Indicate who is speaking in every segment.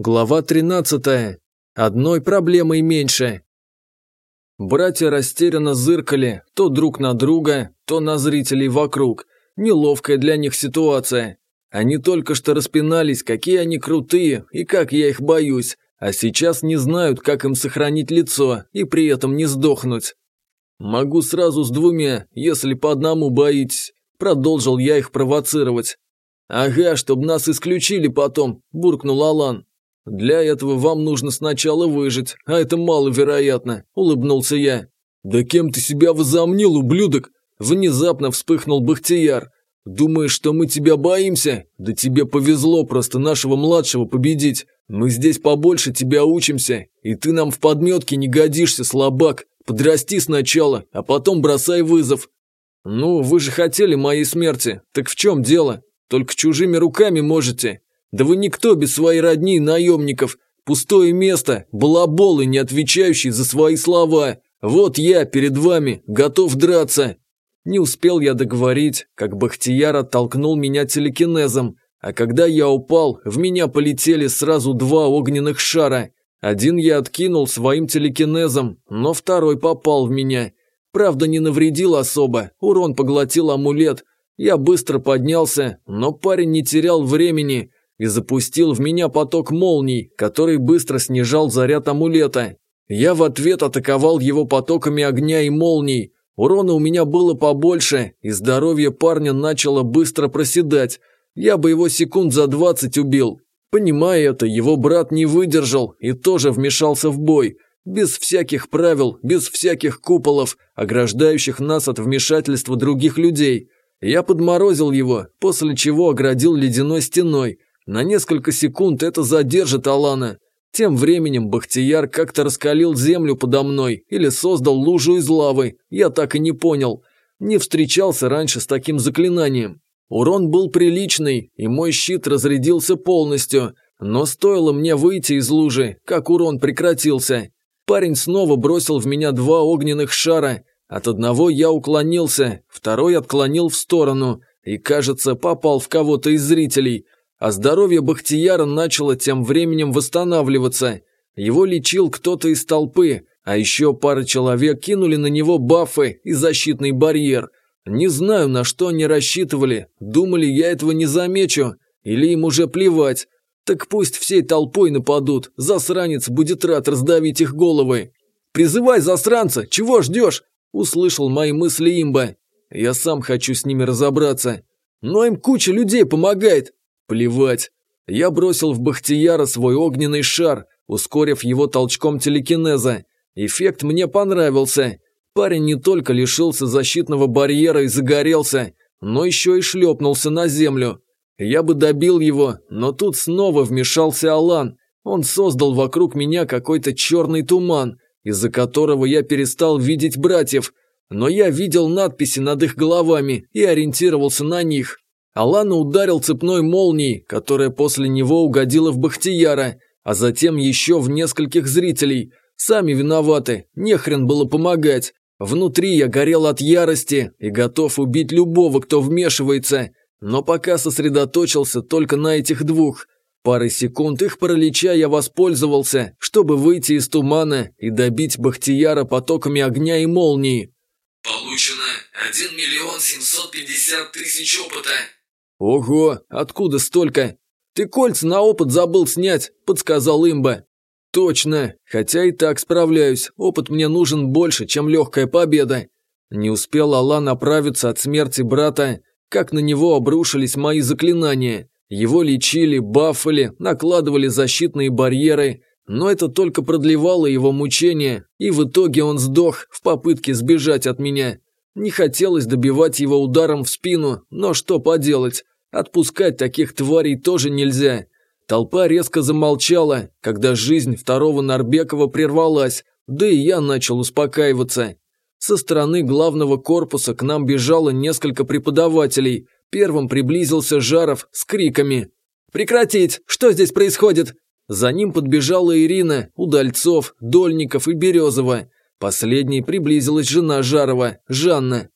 Speaker 1: Глава 13. Одной проблемой меньше. Братья растерянно зыркали то друг на друга, то на зрителей вокруг. Неловкая для них ситуация. Они только что распинались, какие они крутые и как я их боюсь, а сейчас не знают, как им сохранить лицо и при этом не сдохнуть. «Могу сразу с двумя, если по одному боитесь», – продолжил я их провоцировать. «Ага, чтобы нас исключили потом», – буркнул Алан. «Для этого вам нужно сначала выжить, а это маловероятно», – улыбнулся я. «Да кем ты себя возомнил, ублюдок?» Внезапно вспыхнул Бахтияр. «Думаешь, что мы тебя боимся? Да тебе повезло просто нашего младшего победить. Мы здесь побольше тебя учимся, и ты нам в подметке не годишься, слабак. Подрасти сначала, а потом бросай вызов». «Ну, вы же хотели моей смерти, так в чем дело? Только чужими руками можете. Да вы никто без своей родни наемников. Пустое место, балаболы, не отвечающие за свои слова. Вот я перед вами, готов драться. Не успел я договорить, как Бахтияр оттолкнул меня телекинезом, а когда я упал, в меня полетели сразу два огненных шара. Один я откинул своим телекинезом, но второй попал в меня. Правда, не навредил особо, урон поглотил амулет. Я быстро поднялся, но парень не терял времени и запустил в меня поток молний, который быстро снижал заряд амулета. Я в ответ атаковал его потоками огня и молний. Урона у меня было побольше, и здоровье парня начало быстро проседать. Я бы его секунд за двадцать убил. Понимая это, его брат не выдержал и тоже вмешался в бой. Без всяких правил, без всяких куполов, ограждающих нас от вмешательства других людей. Я подморозил его, после чего оградил ледяной стеной. На несколько секунд это задержит Алана. Тем временем Бахтияр как-то раскалил землю подо мной или создал лужу из лавы, я так и не понял. Не встречался раньше с таким заклинанием. Урон был приличный, и мой щит разрядился полностью, но стоило мне выйти из лужи, как урон прекратился. Парень снова бросил в меня два огненных шара. От одного я уклонился, второй отклонил в сторону и, кажется, попал в кого-то из зрителей – а здоровье Бахтияра начало тем временем восстанавливаться. Его лечил кто-то из толпы, а еще пара человек кинули на него бафы и защитный барьер. Не знаю, на что они рассчитывали, думали, я этого не замечу, или им уже плевать. Так пусть всей толпой нападут, засранец будет рад раздавить их головы. «Призывай засранца, чего ждешь?» – услышал мои мысли имба. «Я сам хочу с ними разобраться. Но им куча людей помогает, Плевать. Я бросил в Бахтияра свой огненный шар, ускорив его толчком телекинеза. Эффект мне понравился. Парень не только лишился защитного барьера и загорелся, но еще и шлепнулся на землю. Я бы добил его, но тут снова вмешался Алан. Он создал вокруг меня какой-то черный туман, из-за которого я перестал видеть братьев, но я видел надписи над их головами и ориентировался на них. Алана ударил цепной молнией, которая после него угодила в Бахтияра, а затем еще в нескольких зрителей. Сами виноваты, нехрен было помогать. Внутри я горел от ярости и готов убить любого, кто вмешивается, но пока сосредоточился только на этих двух. Пары секунд их паралича я воспользовался, чтобы выйти из тумана и добить Бахтияра потоками огня и молнии.
Speaker 2: Получено 1 миллион 750 тысяч опыта.
Speaker 1: «Ого, откуда столько? Ты кольца на опыт забыл снять», – подсказал имба. «Точно, хотя и так справляюсь, опыт мне нужен больше, чем легкая победа». Не успел Алла направиться от смерти брата, как на него обрушились мои заклинания. Его лечили, бафали, накладывали защитные барьеры, но это только продлевало его мучения, и в итоге он сдох в попытке сбежать от меня. Не хотелось добивать его ударом в спину, но что поделать, отпускать таких тварей тоже нельзя. Толпа резко замолчала, когда жизнь второго Нарбекова прервалась, да и я начал успокаиваться. Со стороны главного корпуса к нам бежало несколько преподавателей. Первым приблизился Жаров с криками. «Прекратить! Что здесь происходит?» За ним подбежала Ирина, Удальцов, Дольников и Березова. Последней приблизилась жена Жарова, Жанна.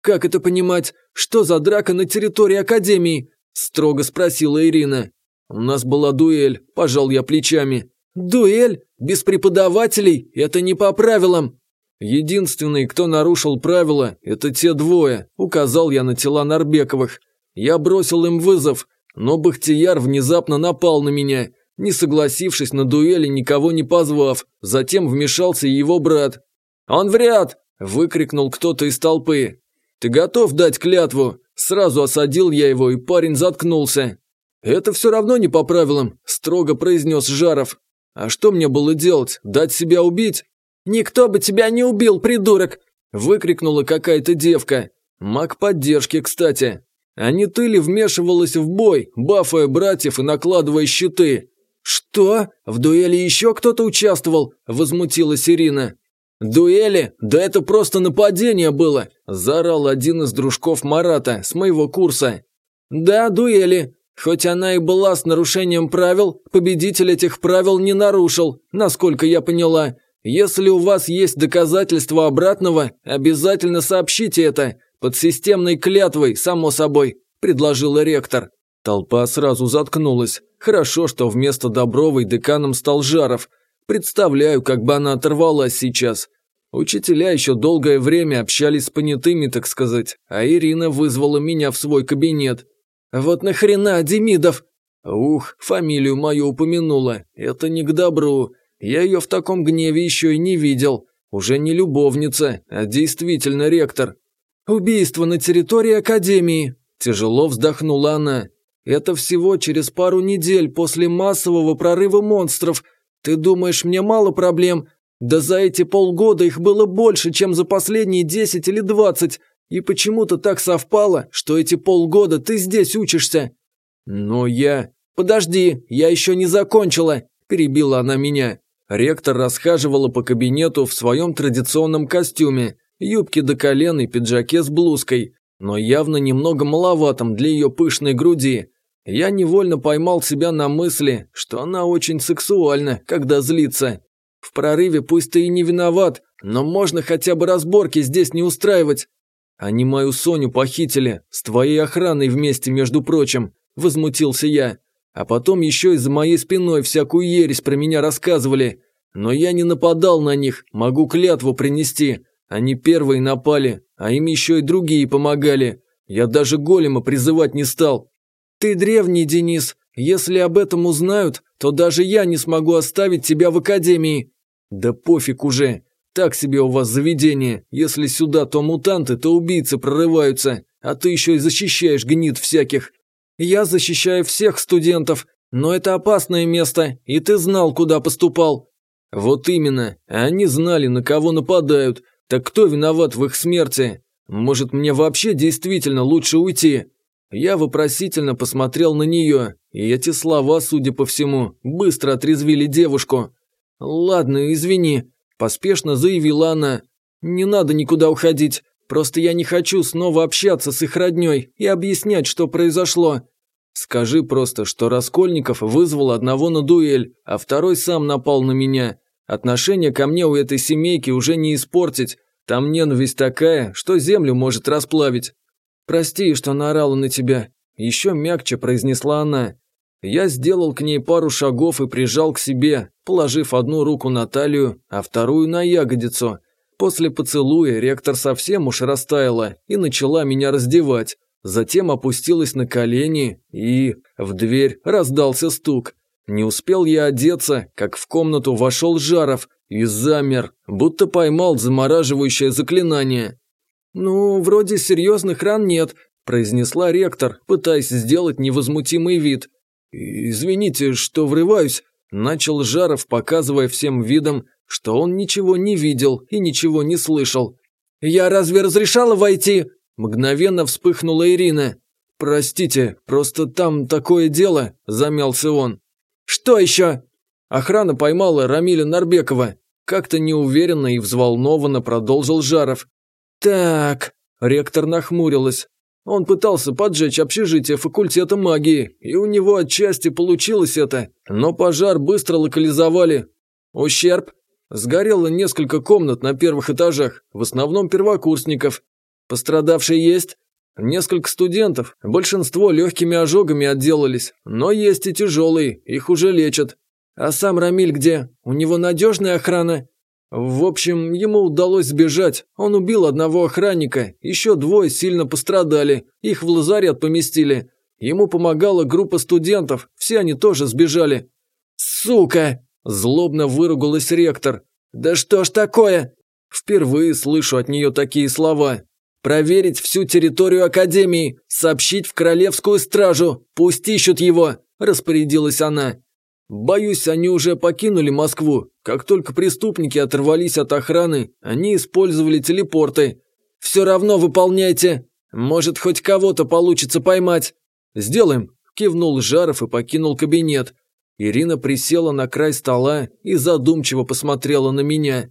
Speaker 1: «Как это понимать? Что за драка на территории Академии?» – строго спросила Ирина. У нас была дуэль, пожал я плечами. Дуэль? Без преподавателей? Это не по правилам. Единственный, кто нарушил правила, это те двое, указал я на тела Нарбековых. Я бросил им вызов, но Бахтияр внезапно напал на меня, не согласившись на дуэли, никого не позвав. Затем вмешался его брат. «Он вряд!» – выкрикнул кто-то из толпы. «Ты готов дать клятву?» Сразу осадил я его, и парень заткнулся. «Это все равно не по правилам», – строго произнес Жаров. «А что мне было делать? Дать себя убить?» «Никто бы тебя не убил, придурок!» – выкрикнула какая-то девка. Маг поддержки, кстати. А не ты ли вмешивалась в бой, бафая братьев и накладывая щиты? «Что? В дуэли еще кто-то участвовал?» – возмутилась Ирина. «Дуэли? Да это просто нападение было!» – заорал один из дружков Марата с моего курса. «Да, дуэли. Хоть она и была с нарушением правил, победитель этих правил не нарушил, насколько я поняла. Если у вас есть доказательства обратного, обязательно сообщите это. Под системной клятвой, само собой», – предложила ректор. Толпа сразу заткнулась. Хорошо, что вместо Добровой деканом стал Жаров. Представляю, как бы она оторвалась сейчас. Учителя еще долгое время общались с понятыми, так сказать, а Ирина вызвала меня в свой кабинет. «Вот нахрена, Демидов?» «Ух, фамилию мою упомянула. Это не к добру. Я ее в таком гневе еще и не видел. Уже не любовница, а действительно ректор». «Убийство на территории Академии», – тяжело вздохнула она. Это всего через пару недель после массового прорыва монстров. Ты думаешь, мне мало проблем? Да за эти полгода их было больше, чем за последние десять или двадцать. И почему-то так совпало, что эти полгода ты здесь учишься. Но я... Подожди, я еще не закончила, перебила она меня. Ректор расхаживала по кабинету в своем традиционном костюме, юбке до колен и пиджаке с блузкой, но явно немного маловатом для ее пышной груди. Я невольно поймал себя на мысли, что она очень сексуальна, когда злится. В прорыве пусть ты и не виноват, но можно хотя бы разборки здесь не устраивать. Они мою Соню похитили, с твоей охраной вместе, между прочим, возмутился я. А потом еще и за моей спиной всякую ересь про меня рассказывали. Но я не нападал на них, могу клятву принести. Они первые напали, а им еще и другие помогали. Я даже голема призывать не стал, «Ты древний, Денис. Если об этом узнают, то даже я не смогу оставить тебя в академии». «Да пофиг уже. Так себе у вас заведение. Если сюда то мутанты, то убийцы прорываются, а ты еще и защищаешь гнид всяких». «Я защищаю всех студентов, но это опасное место, и ты знал, куда поступал». «Вот именно. Они знали, на кого нападают. Так кто виноват в их смерти? Может, мне вообще действительно лучше уйти?» Я вопросительно посмотрел на нее, и эти слова, судя по всему, быстро отрезвили девушку. «Ладно, извини», – поспешно заявила она. «Не надо никуда уходить, просто я не хочу снова общаться с их родней и объяснять, что произошло. Скажи просто, что Раскольников вызвал одного на дуэль, а второй сам напал на меня. Отношение ко мне у этой семейки уже не испортить, там ненависть такая, что землю может расплавить. «Прости, что наорала на тебя», – еще мягче произнесла она. Я сделал к ней пару шагов и прижал к себе, положив одну руку на талию, а вторую на ягодицу. После поцелуя ректор совсем уж растаяла и начала меня раздевать. Затем опустилась на колени и... В дверь раздался стук. Не успел я одеться, как в комнату вошел Жаров и замер, будто поймал замораживающее заклинание. «Ну, вроде серьезных ран нет», – произнесла ректор, пытаясь сделать невозмутимый вид. «Извините, что врываюсь», – начал Жаров, показывая всем видом, что он ничего не видел и ничего не слышал. «Я разве разрешала войти?» – мгновенно вспыхнула Ирина. «Простите, просто там такое дело», – замялся он. «Что еще?» Охрана поймала Рамиля Нарбекова. Как-то неуверенно и взволнованно продолжил Жаров. «Так...» – ректор нахмурилась. Он пытался поджечь общежитие факультета магии, и у него отчасти получилось это, но пожар быстро локализовали. Ущерб? Сгорело несколько комнат на первых этажах, в основном первокурсников. Пострадавшие есть? Несколько студентов, большинство легкими ожогами отделались, но есть и тяжелые, их уже лечат. А сам Рамиль где? У него надежная охрана? В общем, ему удалось сбежать. Он убил одного охранника, еще двое сильно пострадали, их в лазарет поместили. Ему помогала группа студентов, все они тоже сбежали. «Сука!» – злобно выругалась ректор. «Да что ж такое?» Впервые слышу от нее такие слова. «Проверить всю территорию Академии, сообщить в Королевскую стражу, пусть ищут его», – распорядилась она. Боюсь, они уже покинули Москву. Как только преступники оторвались от охраны, они использовали телепорты. Все равно выполняйте. Может, хоть кого-то получится поймать. Сделаем, кивнул Жаров и покинул кабинет. Ирина присела на край стола и задумчиво посмотрела на меня.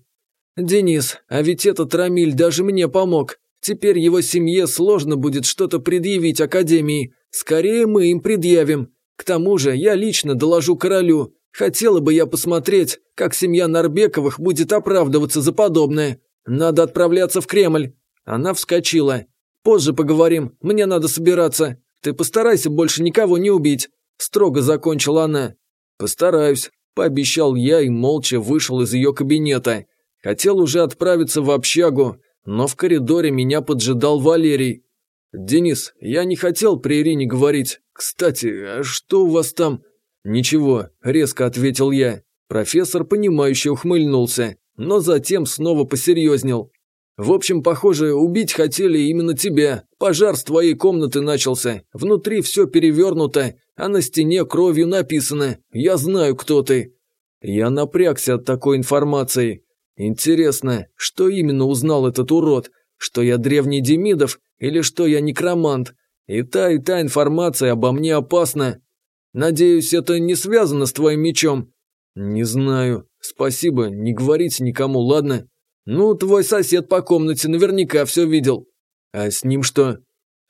Speaker 1: «Денис, а ведь этот Рамиль даже мне помог. Теперь его семье сложно будет что-то предъявить Академии. Скорее мы им предъявим. К тому же я лично доложу королю. Хотела бы я посмотреть, как семья Нарбековых будет оправдываться за подобное. Надо отправляться в Кремль. Она вскочила. Позже поговорим, мне надо собираться. Ты постарайся больше никого не убить. Строго закончила она. Постараюсь, пообещал я и молча вышел из ее кабинета. Хотел уже отправиться в общагу, но в коридоре меня поджидал Валерий. «Денис, я не хотел при Ирине говорить. Кстати, а что у вас там?» «Ничего», – резко ответил я. Профессор, понимающе ухмыльнулся, но затем снова посерьезнел. «В общем, похоже, убить хотели именно тебя. Пожар с твоей комнаты начался. Внутри все перевернуто, а на стене кровью написано «Я знаю, кто ты». Я напрягся от такой информации. Интересно, что именно узнал этот урод? Что я древний Демидов или что я некромант. И та, и та информация обо мне опасна. Надеюсь, это не связано с твоим мечом. Не знаю. Спасибо, не говорите никому, ладно? Ну, твой сосед по комнате наверняка все видел. А с ним что?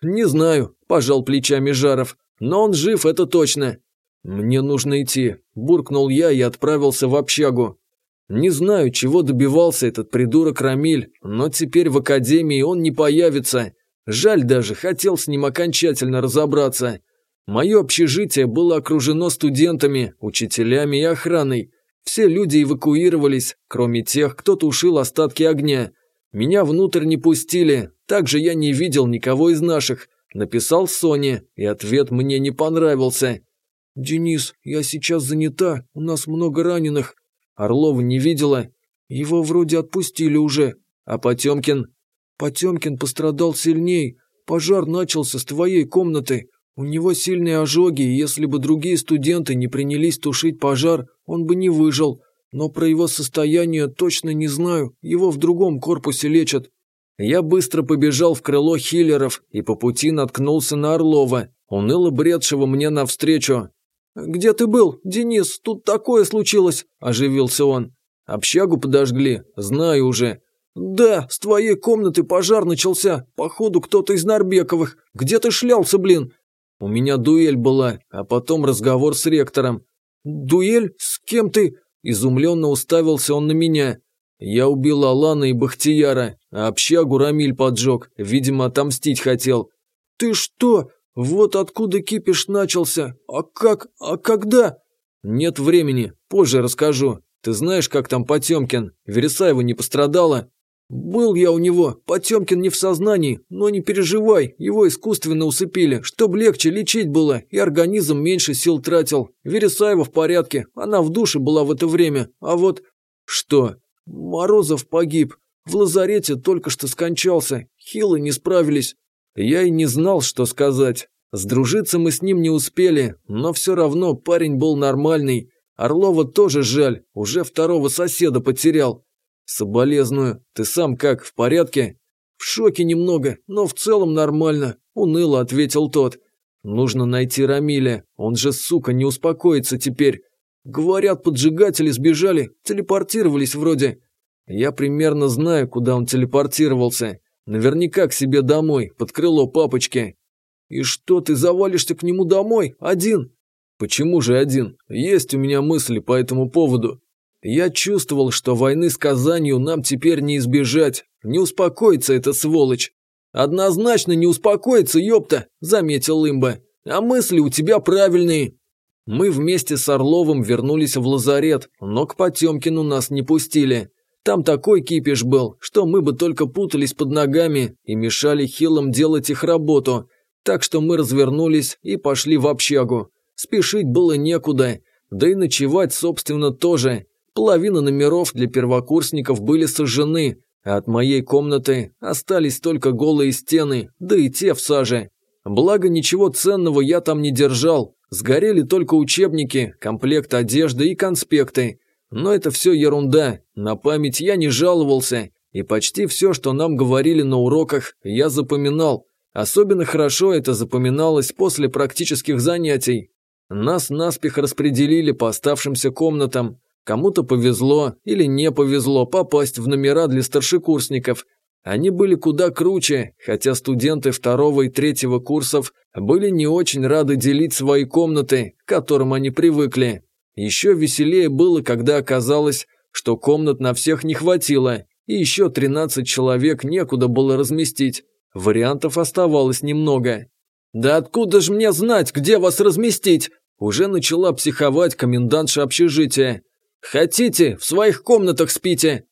Speaker 1: Не знаю, пожал плечами Жаров. Но он жив, это точно. Мне нужно идти, буркнул я и отправился в общагу. Не знаю, чего добивался этот придурок Рамиль, но теперь в академии он не появится. Жаль даже, хотел с ним окончательно разобраться. Мое общежитие было окружено студентами, учителями и охраной. Все люди эвакуировались, кроме тех, кто тушил остатки огня. Меня внутрь не пустили, также я не видел никого из наших. Написал Соне, и ответ мне не понравился. «Денис, я сейчас занята, у нас много раненых». Орлова не видела. Его вроде отпустили уже. А Потемкин? Потемкин пострадал сильней. Пожар начался с твоей комнаты. У него сильные ожоги, и если бы другие студенты не принялись тушить пожар, он бы не выжил. Но про его состояние точно не знаю, его в другом корпусе лечат. Я быстро побежал в крыло хиллеров и по пути наткнулся на Орлова, уныло бредшего мне навстречу. «Где ты был, Денис? Тут такое случилось!» – оживился он. «Общагу подожгли, знаю уже. «Да, с твоей комнаты пожар начался. Походу, кто-то из Нарбековых. Где ты шлялся, блин?» «У меня дуэль была, а потом разговор с ректором». «Дуэль? С кем ты?» Изумленно уставился он на меня. «Я убил Алана и Бахтияра, а общагу Рамиль поджег, видимо, отомстить хотел». «Ты что? Вот откуда кипиш начался. А как? А когда?» «Нет времени, позже расскажу. Ты знаешь, как там Потемкин? Вересаева не пострадала?» «Был я у него, Потемкин не в сознании, но не переживай, его искусственно усыпили, чтобы легче лечить было, и организм меньше сил тратил. Вересаева в порядке, она в душе была в это время, а вот...» «Что?» «Морозов погиб, в лазарете только что скончался, хилы не справились». Я и не знал, что сказать. Сдружиться мы с ним не успели, но все равно парень был нормальный. Орлова тоже жаль, уже второго соседа потерял. «Соболезную. Ты сам как, в порядке?» «В шоке немного, но в целом нормально», – уныло ответил тот. «Нужно найти Рамиля, он же, сука, не успокоится теперь. Говорят, поджигатели сбежали, телепортировались вроде. Я примерно знаю, куда он телепортировался. Наверняка к себе домой, под крыло папочки». «И что, ты завалишься к нему домой? Один?» «Почему же один? Есть у меня мысли по этому поводу. Я чувствовал, что войны с Казанью нам теперь не избежать. Не успокоится эта сволочь. «Однозначно не успокоится, ёпта», – заметил имба. «А мысли у тебя правильные». Мы вместе с Орловым вернулись в лазарет, но к Потемкину нас не пустили. Там такой кипиш был, что мы бы только путались под ногами и мешали хилам делать их работу. Так что мы развернулись и пошли в общагу. Спешить было некуда, да и ночевать, собственно, тоже. Половина номеров для первокурсников были сожжены, а от моей комнаты остались только голые стены, да и те в саже. Благо, ничего ценного я там не держал. Сгорели только учебники, комплект одежды и конспекты. Но это все ерунда, на память я не жаловался, и почти все, что нам говорили на уроках, я запоминал. Особенно хорошо это запоминалось после практических занятий. Нас наспех распределили по оставшимся комнатам. Кому-то повезло или не повезло попасть в номера для старшекурсников. Они были куда круче, хотя студенты второго и третьего курсов были не очень рады делить свои комнаты, к которым они привыкли. Еще веселее было, когда оказалось, что комнат на всех не хватило, и еще 13 человек некуда было разместить. Вариантов оставалось немного. «Да откуда же мне знать, где вас разместить?» Уже начала психовать комендантша общежития. «Хотите, в своих комнатах спите?»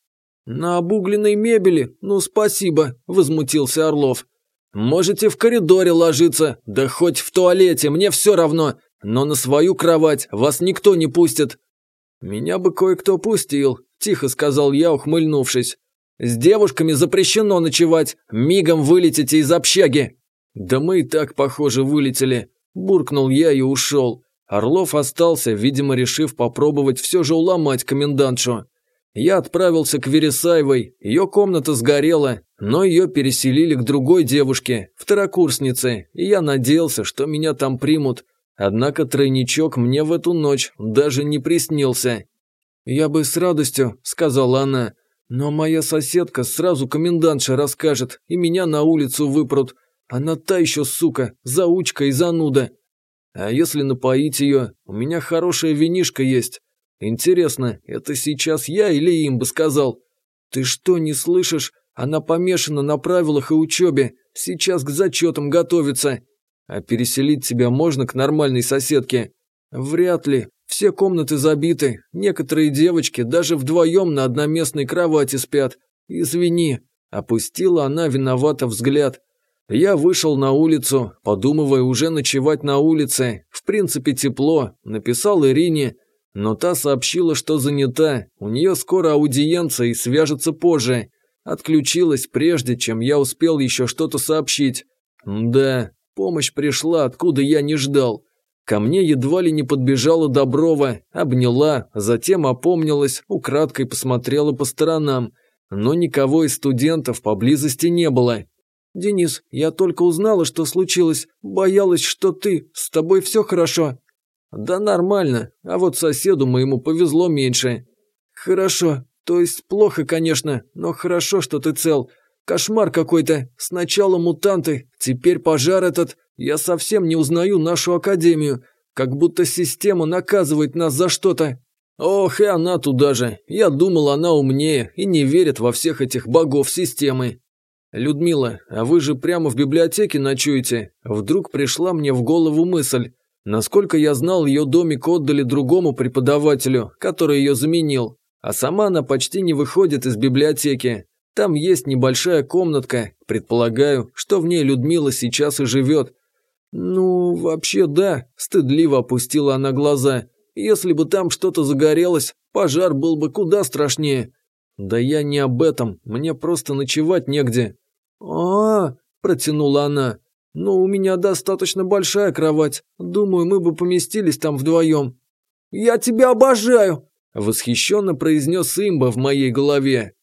Speaker 1: «На обугленной мебели? Ну, спасибо», – возмутился Орлов. «Можете в коридоре ложиться, да хоть в туалете, мне все равно но на свою кровать вас никто не пустит». «Меня бы кое-кто пустил», – тихо сказал я, ухмыльнувшись. «С девушками запрещено ночевать, мигом вылетите из общаги». «Да мы и так, похоже, вылетели», – буркнул я и ушел. Орлов остался, видимо, решив попробовать все же уломать комендантшу. Я отправился к Вересаевой, ее комната сгорела, но ее переселили к другой девушке, второкурснице, и я надеялся, что меня там примут. Однако тройничок мне в эту ночь даже не приснился. «Я бы с радостью», – сказала она, – «но моя соседка сразу комендантша расскажет, и меня на улицу выпрут. Она та еще сука, заучка и зануда. А если напоить ее, у меня хорошая винишка есть. Интересно, это сейчас я или им бы сказал? Ты что, не слышишь? Она помешана на правилах и учебе, сейчас к зачетам готовится. А переселить тебя можно к нормальной соседке? Вряд ли. Все комнаты забиты. Некоторые девочки даже вдвоем на одноместной кровати спят. Извини. Опустила она виновато взгляд. Я вышел на улицу, подумывая уже ночевать на улице. В принципе тепло. Написал Ирине. Но та сообщила, что занята. У нее скоро аудиенция и свяжется позже. Отключилась прежде, чем я успел еще что-то сообщить. Да, Помощь пришла, откуда я не ждал. Ко мне едва ли не подбежала Доброва, обняла, затем опомнилась, украдкой посмотрела по сторонам. Но никого из студентов поблизости не было. «Денис, я только узнала, что случилось. Боялась, что ты. С тобой все хорошо?» «Да нормально, а вот соседу моему повезло меньше». «Хорошо. То есть плохо, конечно, но хорошо, что ты цел. Кошмар какой-то. Сначала мутанты, теперь пожар этот. Я совсем не узнаю нашу академию. Как будто система наказывает нас за что-то. Ох, и она туда же. Я думал, она умнее и не верит во всех этих богов системы. Людмила, а вы же прямо в библиотеке ночуете? Вдруг пришла мне в голову мысль. Насколько я знал, ее домик отдали другому преподавателю, который ее заменил. А сама она почти не выходит из библиотеки. Там есть небольшая комнатка, предполагаю, что в ней Людмила сейчас и живет. Ну, вообще да, стыдливо опустила она глаза. Если бы там что-то загорелось, пожар был бы куда страшнее. Да я не об этом, мне просто ночевать негде. А, -а, -а протянула она. Но у меня достаточно большая кровать. Думаю, мы бы поместились там вдвоем. Я тебя обожаю, восхищенно произнес имба в моей голове.